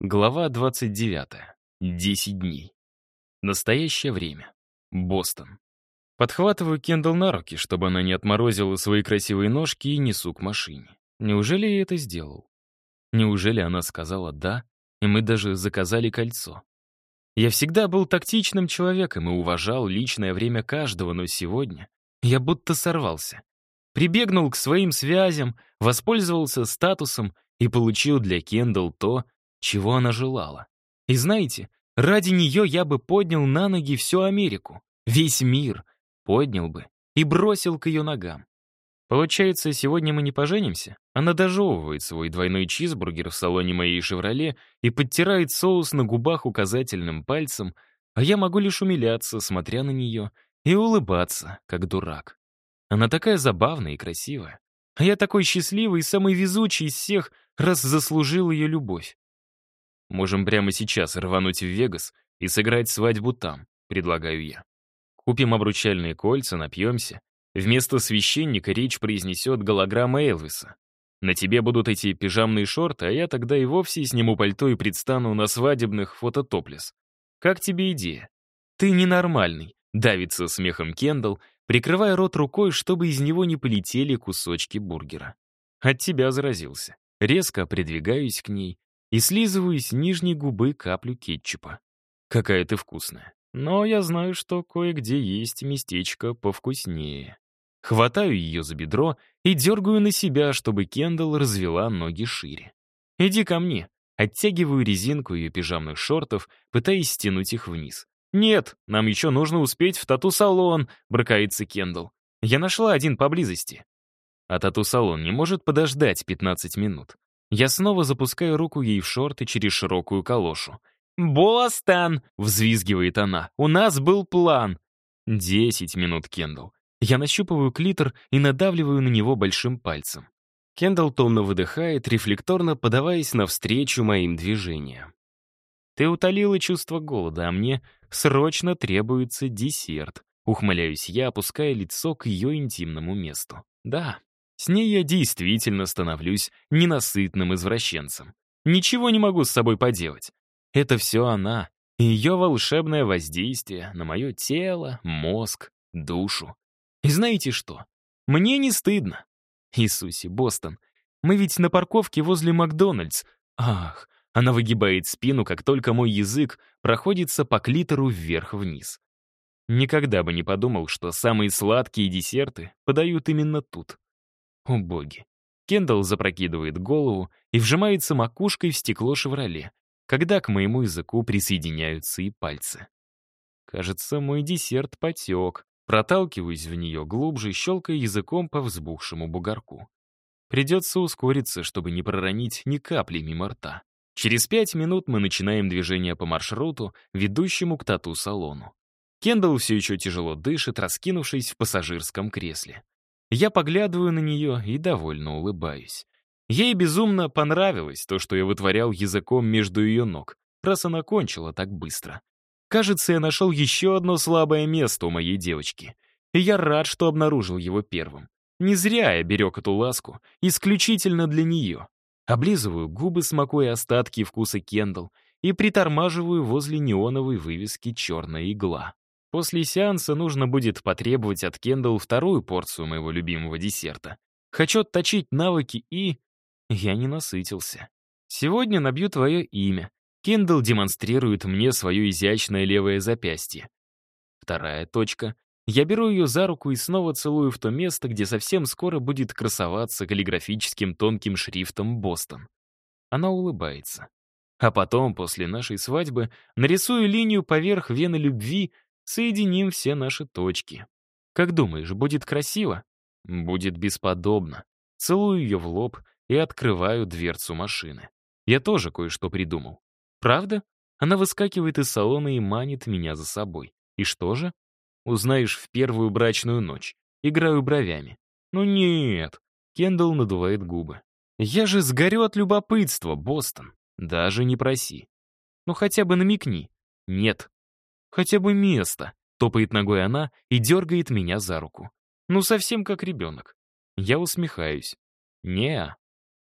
Глава 29. 10 дней. Настоящее время. Бостон. Подхватываю Кендалл на руки, чтобы она не отморозила свои красивые ножки и несу к машине. Неужели я это сделал? Неужели она сказала «да», и мы даже заказали кольцо? Я всегда был тактичным человеком и уважал личное время каждого, но сегодня я будто сорвался. Прибегнул к своим связям, воспользовался статусом и получил для Кендалл то, чего она желала. И знаете, ради нее я бы поднял на ноги всю Америку, весь мир, поднял бы и бросил к ее ногам. Получается, сегодня мы не поженимся? Она дожевывает свой двойной чизбургер в салоне моей «Шевроле» и подтирает соус на губах указательным пальцем, а я могу лишь умиляться, смотря на нее, и улыбаться, как дурак. Она такая забавная и красивая. А я такой счастливый и самый везучий из всех, раз заслужил ее любовь. Можем прямо сейчас рвануть в Вегас и сыграть свадьбу там, предлагаю я. Купим обручальные кольца, напьемся. Вместо священника речь произнесет голограмма Элвиса. На тебе будут эти пижамные шорты, а я тогда и вовсе сниму пальто и предстану на свадебных фототоплес. Как тебе идея? Ты ненормальный, давится смехом Кендалл, прикрывая рот рукой, чтобы из него не полетели кусочки бургера. От тебя заразился. Резко придвигаюсь к ней, и слизываю с нижней губы каплю кетчупа. Какая ты вкусная. Но я знаю, что кое-где есть местечко повкуснее. Хватаю ее за бедро и дергаю на себя, чтобы Кендалл развела ноги шире. «Иди ко мне». Оттягиваю резинку ее пижамных шортов, пытаясь стянуть их вниз. «Нет, нам еще нужно успеть в тату-салон», — бракается Кендалл. «Я нашла один поблизости». А тату-салон не может подождать 15 минут. Я снова запускаю руку ей в шорты через широкую калошу. «Бостон!» — взвизгивает она. «У нас был план!» Десять минут, Кендалл. Я нащупываю клитор и надавливаю на него большим пальцем. Кендалл томно выдыхает, рефлекторно подаваясь навстречу моим движениям. «Ты утолила чувство голода, а мне срочно требуется десерт», — ухмыляюсь я, опуская лицо к ее интимному месту. «Да, с ней я действительно становлюсь ненасытным извращенцем. Ничего не могу с собой поделать. Это все она, ее волшебное воздействие на мое тело, мозг, душу. И знаете что? Мне не стыдно. Иисусе, Бостон, мы ведь на парковке возле Макдональдс. Ах, она выгибает спину, как только мой язык проходится по клитору вверх-вниз. Никогда бы не подумал, что самые сладкие десерты подают именно тут. О боги. Кендалл запрокидывает голову и вжимается макушкой в стекло «Шевроле», когда к моему языку присоединяются и пальцы. Кажется, мой десерт потек. Проталкиваюсь в нее глубже, щелкая языком по взбухшему бугорку. Придется ускориться, чтобы не проронить ни капли мимо рта. Через пять минут мы начинаем движение по маршруту, ведущему к тату-салону. Кендалл все еще тяжело дышит, раскинувшись в пассажирском кресле. Я поглядываю на нее и довольно улыбаюсь. Ей безумно понравилось то, что я вытворял языком между ее ног, раз она кончила так быстро. Кажется, я нашел еще одно слабое место у моей девочки. И я рад, что обнаружил его первым. Не зря я берег эту ласку, исключительно для нее. Облизываю губы, смакуя остатки вкуса кендалл, и притормаживаю возле неоновой вывески «Черная игла». После сеанса нужно будет потребовать от Кендалл вторую порцию моего любимого десерта. Хочу отточить навыки и... Я не насытился. Сегодня набью твое имя. Кендалл демонстрирует мне свое изящное левое запястье. Вторая точка. Я беру ее за руку и снова целую в то место, где совсем скоро будет красоваться каллиграфическим тонким шрифтом «Бостон». Она улыбается. А потом, после нашей свадьбы, нарисую линию поверх вены любви — Соединим все наши точки. Как думаешь, будет красиво? Будет бесподобно. Целую ее в лоб и открываю дверцу машины. Я тоже кое-что придумал. Правда? Она выскакивает из салона и манит меня за собой. И что же? Узнаешь в первую брачную ночь. Играю бровями. Ну нет. Кендалл надувает губы. Я же сгорю от любопытства, Бостон. Даже не проси. Ну хотя бы намекни. Нет хотя бы место», — топает ногой она и дергает меня за руку. «Ну, совсем как ребенок». Я усмехаюсь. не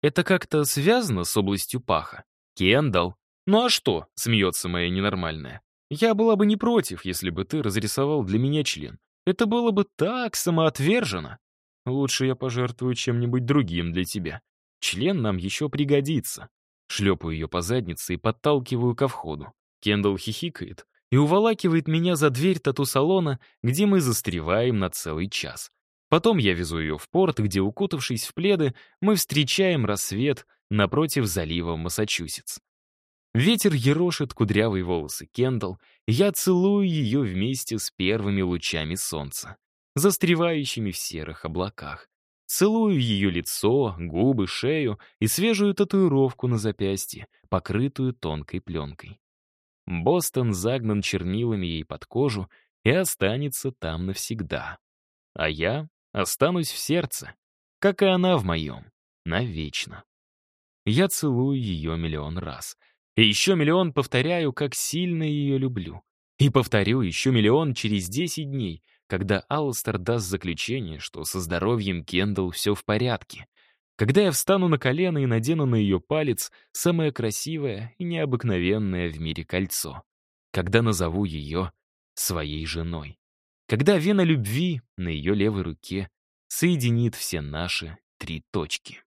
Это как-то связано с областью паха? Кендалл. Ну а что? Смеется моя ненормальная. Я была бы не против, если бы ты разрисовал для меня член. Это было бы так самоотверженно. Лучше я пожертвую чем-нибудь другим для тебя. Член нам еще пригодится. Шлепаю ее по заднице и подталкиваю ко входу. Кендалл хихикает, и уволакивает меня за дверь тату-салона, где мы застреваем на целый час. Потом я везу ее в порт, где, укутавшись в пледы, мы встречаем рассвет напротив залива Массачусетс. Ветер ерошит кудрявые волосы Кендалл, я целую ее вместе с первыми лучами солнца, застревающими в серых облаках. Целую ее лицо, губы, шею и свежую татуировку на запястье, покрытую тонкой пленкой. Бостон загнан чернилами ей под кожу и останется там навсегда. А я останусь в сердце, как и она в моем, навечно. Я целую ее миллион раз. И еще миллион повторяю, как сильно ее люблю. И повторю еще миллион через 10 дней, когда Алстер даст заключение, что со здоровьем Кендалл все в порядке. Когда я встану на колено и надену на ее палец самое красивое и необыкновенное в мире кольцо. Когда назову ее своей женой. Когда вена любви на ее левой руке соединит все наши три точки.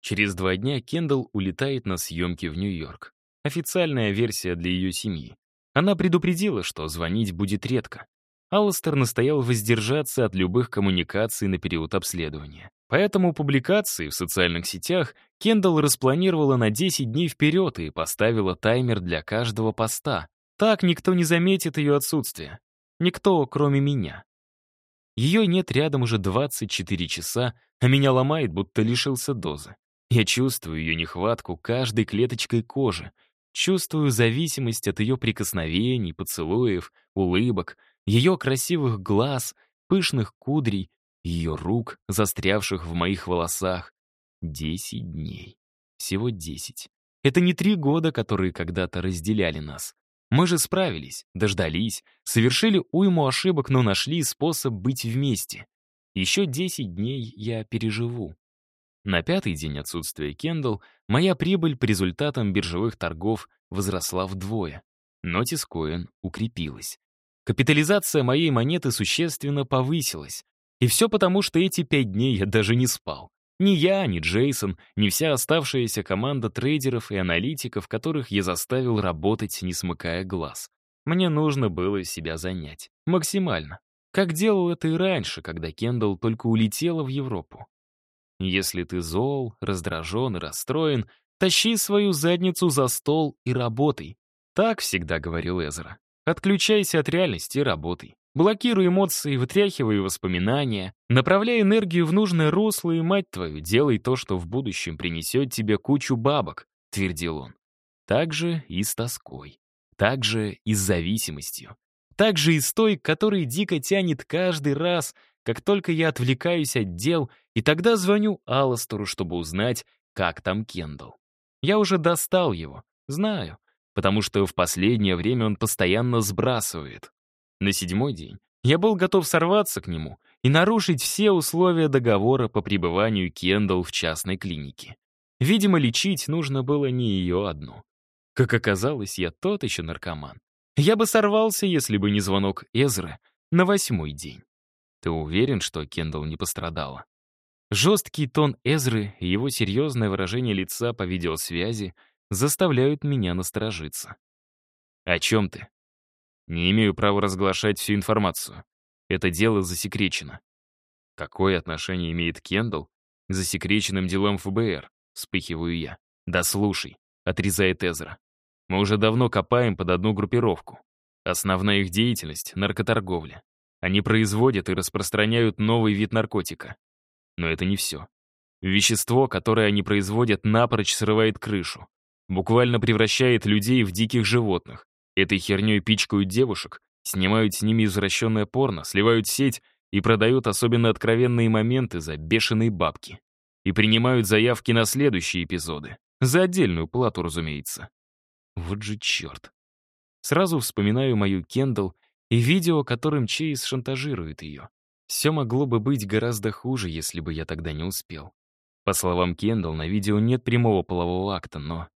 Через два дня Кендалл улетает на съемки в Нью-Йорк. Официальная версия для ее семьи. Она предупредила, что звонить будет редко. Алластер настоял воздержаться от любых коммуникаций на период обследования. Поэтому публикации в социальных сетях Кендалл распланировала на 10 дней вперед и поставила таймер для каждого поста. Так никто не заметит ее отсутствие. Никто, кроме меня. Ее нет рядом уже 24 часа, а меня ломает, будто лишился дозы. Я чувствую ее нехватку каждой клеточкой кожи, чувствую зависимость от ее прикосновений, поцелуев, улыбок — ее красивых глаз, пышных кудрей, ее рук, застрявших в моих волосах. Десять дней. Всего десять. Это не три года, которые когда-то разделяли нас. Мы же справились, дождались, совершили уйму ошибок, но нашли способ быть вместе. Еще 10 дней я переживу. На пятый день отсутствия Кендалл моя прибыль по результатам биржевых торгов возросла вдвое. Но Тискоин укрепилась. Капитализация моей монеты существенно повысилась. И все потому, что эти пять дней я даже не спал. Ни я, ни Джейсон, ни вся оставшаяся команда трейдеров и аналитиков, которых я заставил работать, не смыкая глаз. Мне нужно было себя занять. Максимально. Как делал это и раньше, когда Кендалл только улетела в Европу. Если ты зол, раздражен и расстроен, тащи свою задницу за стол и работай. Так всегда говорил Эзра. Отключайся от реальности и работай. Блокируй эмоции, вытряхивай воспоминания, направляй энергию в нужное русло и, мать твою, делай то, что в будущем принесет тебе кучу бабок, — твердил он. Так же и с тоской. Так же и с зависимостью. Так же и с той, которая дико тянет каждый раз, как только я отвлекаюсь от дел, и тогда звоню Алластеру, чтобы узнать, как там Кендалл. Я уже достал его, знаю, потому что в последнее время он постоянно сбрасывает. На седьмой день я был готов сорваться к нему и нарушить все условия договора по пребыванию Кендалл в частной клинике. Видимо, лечить нужно было не ее одну. Как оказалось, я тот еще наркоман. Я бы сорвался, если бы не звонок Эзры на восьмой день. Ты уверен, что Кендалл не пострадала? Жесткий тон Эзры и его серьезное выражение лица по видеосвязи — заставляют меня насторожиться. «О чем ты?» «Не имею права разглашать всю информацию. Это дело засекречено». «Какое отношение имеет Кендалл к засекреченным делам ФБР?» Вспыхиваю я. «Да слушай», — отрезает Эзра. «Мы уже давно копаем под одну группировку. Основная их деятельность — наркоторговля. Они производят и распространяют новый вид наркотика. Но это не все. Вещество, которое они производят, напрочь срывает крышу буквально превращает людей в диких животных. Этой херней пичкают девушек, снимают с ними извращенное порно, сливают сеть и продают особенно откровенные моменты за бешеные бабки. И принимают заявки на следующие эпизоды. За отдельную плату, разумеется. Вот же черт. Сразу вспоминаю мою Кендалл и видео, которым Чейз шантажирует ее. Все могло бы быть гораздо хуже, если бы я тогда не успел. По словам Кендалл, на видео нет прямого полового акта, но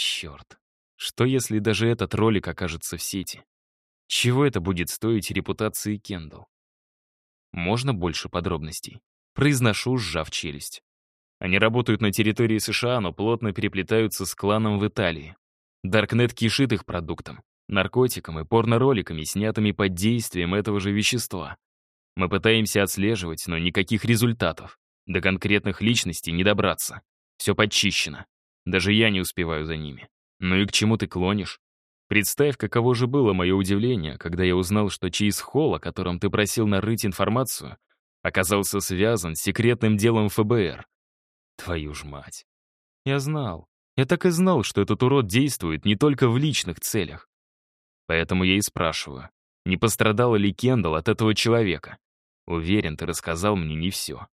Черт. Что если даже этот ролик окажется в сети? Чего это будет стоить репутации Кендалл? Можно больше подробностей? Произношу, сжав челюсть. Они работают на территории США, но плотно переплетаются с кланом в Италии. Даркнет кишит их продуктом, наркотиком и порно-роликами, снятыми под действием этого же вещества. Мы пытаемся отслеживать, но никаких результатов. До конкретных личностей не добраться. Все подчищено. Даже я не успеваю за ними. Ну и к чему ты клонишь? Представь, каково же было мое удивление, когда я узнал, что чейз холл, о котором ты просил нарыть информацию, оказался связан с секретным делом ФБР. Твою ж мать. Я знал. Я так и знал, что этот урод действует не только в личных целях. Поэтому я и спрашиваю, не пострадала ли Кендалл от этого человека? Уверен, ты рассказал мне не все.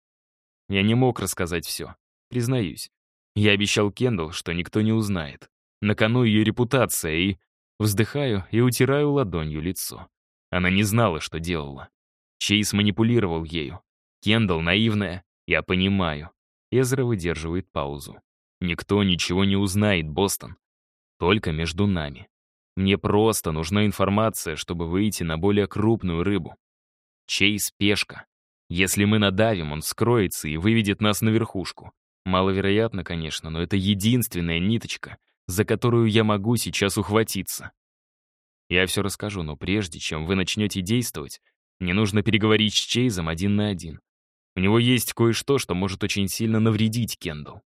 Я не мог рассказать все, признаюсь. Я обещал Кендалл, что никто не узнает. На кону ее репутация и... Вздыхаю и утираю ладонью лицо. Она не знала, что делала. Чейз манипулировал ею. Кендалл наивная, я понимаю. Эзра выдерживает паузу. Никто ничего не узнает, Бостон. Только между нами. Мне просто нужна информация, чтобы выйти на более крупную рыбу. Чейз — пешка. Если мы надавим, он скроется и выведет нас на верхушку. Маловероятно, конечно, но это единственная ниточка, за которую я могу сейчас ухватиться. Я все расскажу, но прежде чем вы начнете действовать, мне нужно переговорить с Чейзом один на один. У него есть кое-что, что может очень сильно навредить Кенду.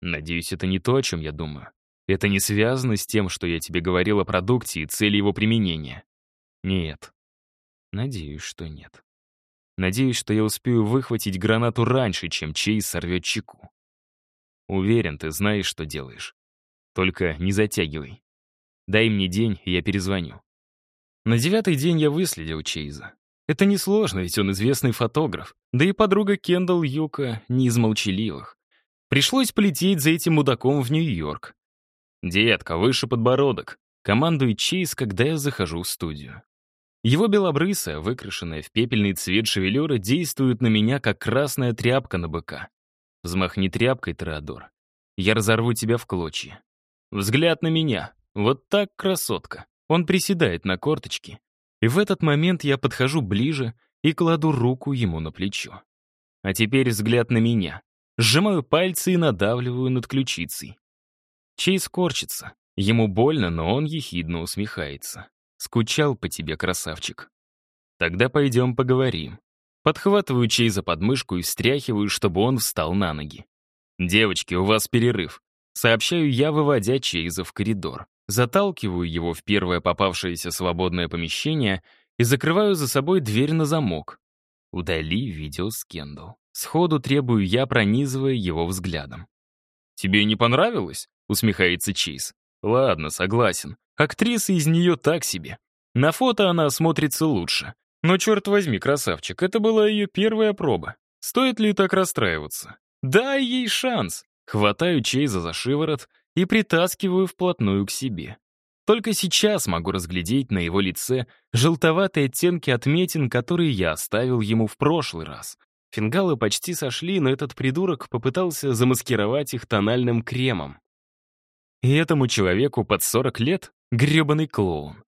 Надеюсь, это не то, о чем я думаю. Это не связано с тем, что я тебе говорил о продукте и цели его применения. Нет. Надеюсь, что нет. Надеюсь, что я успею выхватить гранату раньше, чем Чейз сорвет чеку. Уверен, ты знаешь, что делаешь. Только не затягивай. Дай мне день, и я перезвоню». На девятый день я выследил Чейза. Это несложно, ведь он известный фотограф. Да и подруга Кендалл Юка не из молчаливых. Пришлось полететь за этим мудаком в Нью-Йорк. «Детка, выше подбородок!» Командует Чейз, когда я захожу в студию. Его белобрысая, выкрашенная в пепельный цвет шевелюра, действует на меня, как красная тряпка на быка. Взмахни тряпкой, Теодор. Я разорву тебя в клочья. Взгляд на меня. Вот так, красотка. Он приседает на корточки. И в этот момент я подхожу ближе и кладу руку ему на плечо. А теперь взгляд на меня. Сжимаю пальцы и надавливаю над ключицей. Чей скорчится? Ему больно, но он ехидно усмехается. «Скучал по тебе, красавчик. Тогда пойдем поговорим. Подхватываю чей за подмышку и встряхиваю, чтобы он встал на ноги. «Девочки, у вас перерыв». Сообщаю я, выводя Чейза в коридор. Заталкиваю его в первое попавшееся свободное помещение и закрываю за собой дверь на замок. Удали видео с Кендалл. Сходу требую я, пронизывая его взглядом. «Тебе не понравилось?» — усмехается Чейз. «Ладно, согласен. Актриса из нее так себе. На фото она смотрится лучше. Но, черт возьми, красавчик, это была ее первая проба. Стоит ли так расстраиваться? Дай ей шанс. Хватаю Чейза за шиворот и притаскиваю вплотную к себе. Только сейчас могу разглядеть на его лице желтоватые оттенки отметин, которые я оставил ему в прошлый раз. Фингалы почти сошли, но этот придурок попытался замаскировать их тональным кремом. И этому человеку под 40 лет — гребаный клоун.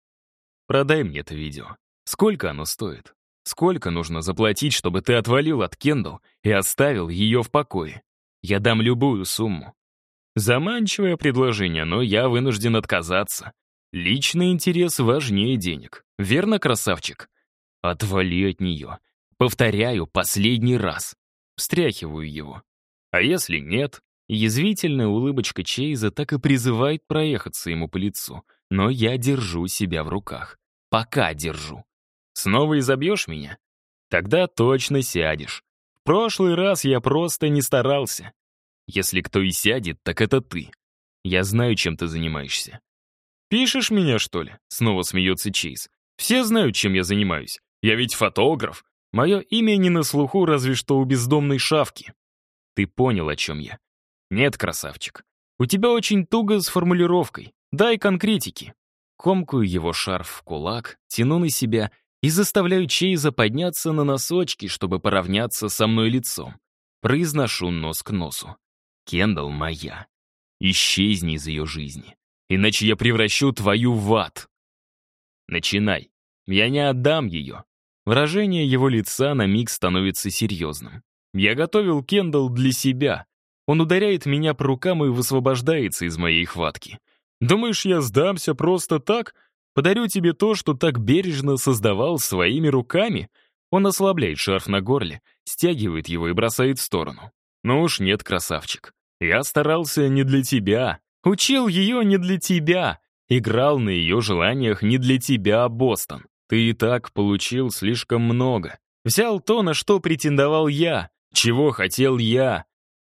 Продай мне это видео. Сколько оно стоит? Сколько нужно заплатить, чтобы ты отвалил от Кендалл и оставил ее в покое? Я дам любую сумму. Заманчивое предложение, но я вынужден отказаться. Личный интерес важнее денег. Верно, красавчик? Отвали от нее. Повторяю последний раз. Встряхиваю его. А если нет? Язвительная улыбочка Чейза так и призывает проехаться ему по лицу. Но я держу себя в руках. Пока держу. Снова изобьешь меня? Тогда точно сядешь. В прошлый раз я просто не старался. Если кто и сядет, так это ты. Я знаю, чем ты занимаешься. Пишешь меня, что ли? Снова смеется Чейз. Все знают, чем я занимаюсь. Я ведь фотограф. Мое имя не на слуху, разве что у бездомной шавки. Ты понял, о чем я. Нет, красавчик. У тебя очень туго с формулировкой. Дай конкретики. Комкую его шарф в кулак, тяну на себя — и заставляю Чейза подняться на носочки, чтобы поравняться со мной лицом. Произношу нос к носу. «Кендалл моя. Исчезни из ее жизни, иначе я превращу твою в ад». «Начинай. Я не отдам ее». Выражение его лица на миг становится серьезным. Я готовил Кендалл для себя. Он ударяет меня по рукам и высвобождается из моей хватки. «Думаешь, я сдамся просто так?» Подарю тебе то, что так бережно создавал своими руками. Он ослабляет шарф на горле, стягивает его и бросает в сторону. Ну уж нет, красавчик. Я старался не для тебя. Учил ее не для тебя. Играл на ее желаниях не для тебя, Бостон. Ты и так получил слишком много. Взял то, на что претендовал я, чего хотел я,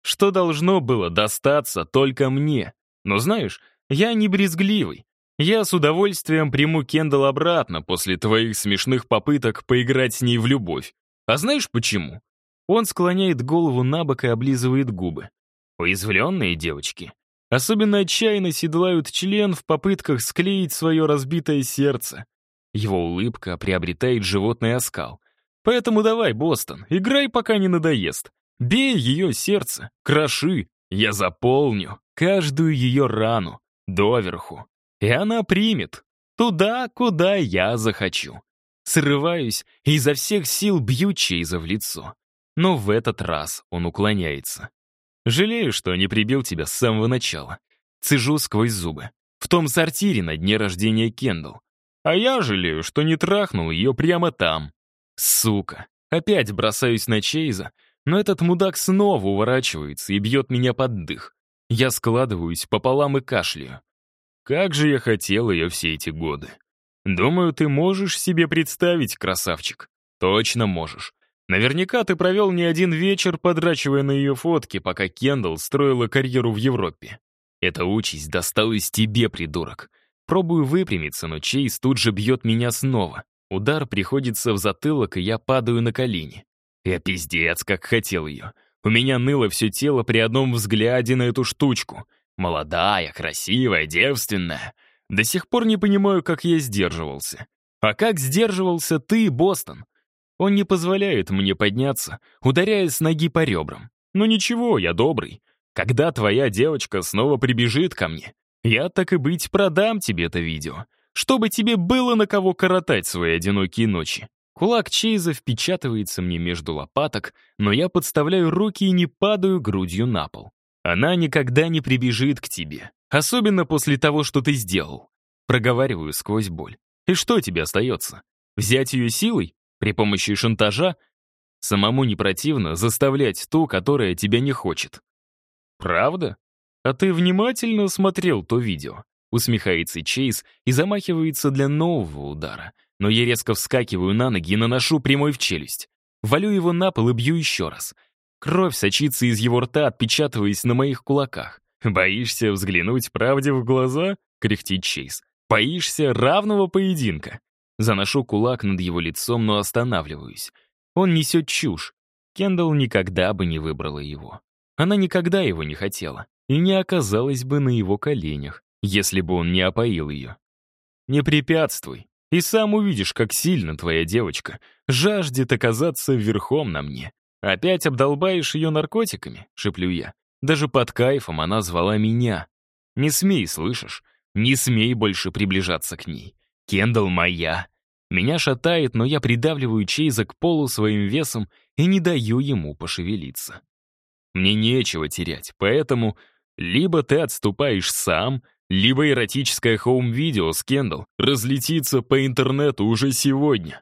что должно было достаться только мне. Но знаешь, я не брезгливый. Я с удовольствием приму Кендалл обратно после твоих смешных попыток поиграть с ней в любовь. А знаешь почему? Он склоняет голову на бок и облизывает губы. Уязвленные девочки. Особенно отчаянно седлают член в попытках склеить свое разбитое сердце. Его улыбка приобретает животный оскал. Поэтому давай, Бостон, играй, пока не надоест. Бей ее сердце, кроши. Я заполню каждую ее рану, доверху и она примет. Туда, куда я захочу. Срываюсь и изо всех сил бью Чейза в лицо. Но в этот раз он уклоняется. Жалею, что не прибил тебя с самого начала. Цежу сквозь зубы. В том сортире на дне рождения Кендалл. А я жалею, что не трахнул ее прямо там. Сука. Опять бросаюсь на Чейза, но этот мудак снова уворачивается и бьет меня под дых. Я складываюсь пополам и кашляю. Как же я хотел ее все эти годы. Думаю, ты можешь себе представить, красавчик. Точно можешь. Наверняка ты провел не один вечер, подрачивая на ее фотки, пока Кендалл строила карьеру в Европе. Эта участь досталась тебе, придурок. Пробую выпрямиться, но Чейз тут же бьет меня снова. Удар приходится в затылок, и я падаю на колени. Я пиздец, как хотел ее. У меня ныло все тело при одном взгляде на эту штучку — Молодая, красивая, девственная. До сих пор не понимаю, как я сдерживался. А как сдерживался ты, Бостон? Он не позволяет мне подняться, ударяя с ноги по ребрам. Но ничего, я добрый. Когда твоя девочка снова прибежит ко мне, я, так и быть, продам тебе это видео, чтобы тебе было на кого коротать свои одинокие ночи. Кулак Чейза впечатывается мне между лопаток, но я подставляю руки и не падаю грудью на пол. Она никогда не прибежит к тебе, особенно после того, что ты сделал. Проговариваю сквозь боль. И что тебе остается? Взять ее силой? При помощи шантажа? Самому не противно заставлять ту, которая тебя не хочет. Правда? А ты внимательно смотрел то видео. Усмехается Чейз и замахивается для нового удара. Но я резко вскакиваю на ноги и наношу прямой в челюсть. Валю его на пол и бью еще раз — Кровь сочится из его рта, отпечатываясь на моих кулаках. «Боишься взглянуть правде в глаза?» — кряхтит Чейз. «Боишься равного поединка?» Заношу кулак над его лицом, но останавливаюсь. Он несет чушь. Кендалл никогда бы не выбрала его. Она никогда его не хотела и не оказалась бы на его коленях, если бы он не опоил ее. «Не препятствуй, и сам увидишь, как сильно твоя девочка жаждет оказаться верхом на мне», «Опять обдолбаешь ее наркотиками?» — шеплю я. Даже под кайфом она звала меня. «Не смей, слышишь? Не смей больше приближаться к ней. Кендалл моя!» Меня шатает, но я придавливаю Чейза к полу своим весом и не даю ему пошевелиться. Мне нечего терять, поэтому либо ты отступаешь сам, либо эротическое хоум-видео с Кендалл разлетится по интернету уже сегодня.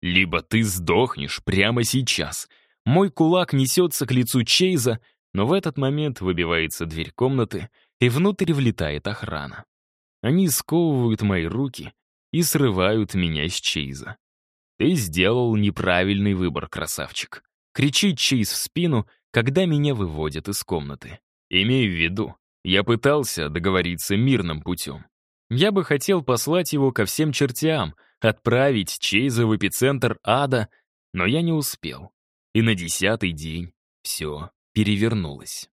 Либо ты сдохнешь прямо сейчас — мой кулак несется к лицу Чейза, но в этот момент выбивается дверь комнаты, и внутрь влетает охрана. Они сковывают мои руки и срывают меня с Чейза. «Ты сделал неправильный выбор, красавчик!» Кричит Чейз в спину, когда меня выводят из комнаты. «Имей в виду, я пытался договориться мирным путем. Я бы хотел послать его ко всем чертям, отправить Чейза в эпицентр ада, но я не успел и на десятый день все перевернулось.